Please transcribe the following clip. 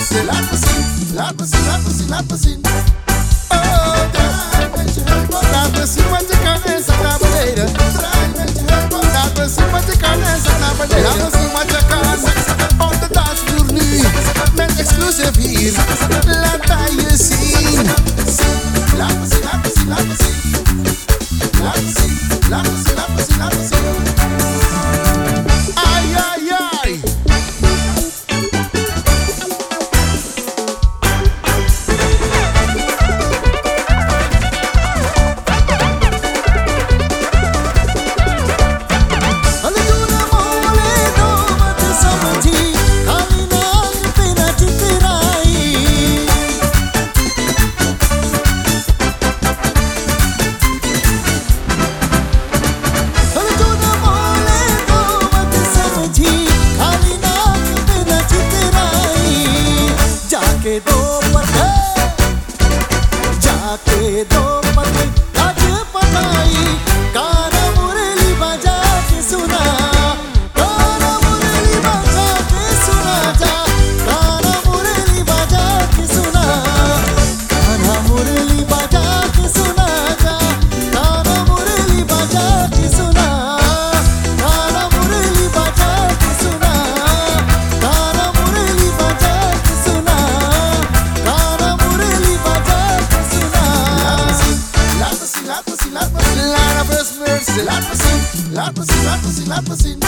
have mercy, mercy. Laat me zien,